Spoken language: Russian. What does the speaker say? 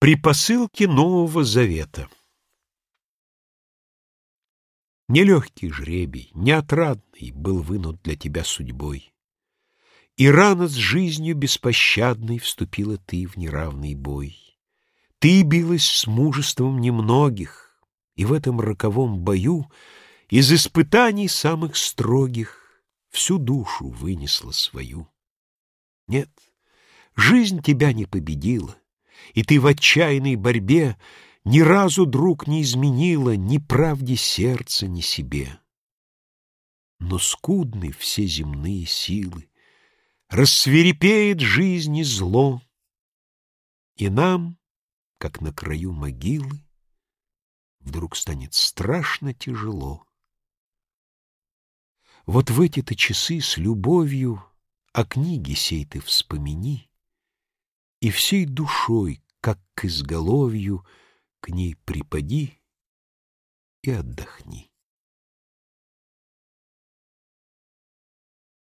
При посылке Нового Завета Нелегкий жребий, неотрадный Был вынут для тебя судьбой. И рано с жизнью беспощадной Вступила ты в неравный бой. Ты билась с мужеством немногих, И в этом роковом бою Из испытаний самых строгих Всю душу вынесла свою. Нет, жизнь тебя не победила, и ты в отчаянной борьбе Ни разу, друг, не изменила Ни правде сердца, ни себе. Но скудны все земные силы, Рассверепеет жизни зло, И нам, как на краю могилы, Вдруг станет страшно тяжело. Вот в эти-то часы с любовью О книге сей ты вспомини, и всей душой, как к изголовью, к ней припади и отдохни.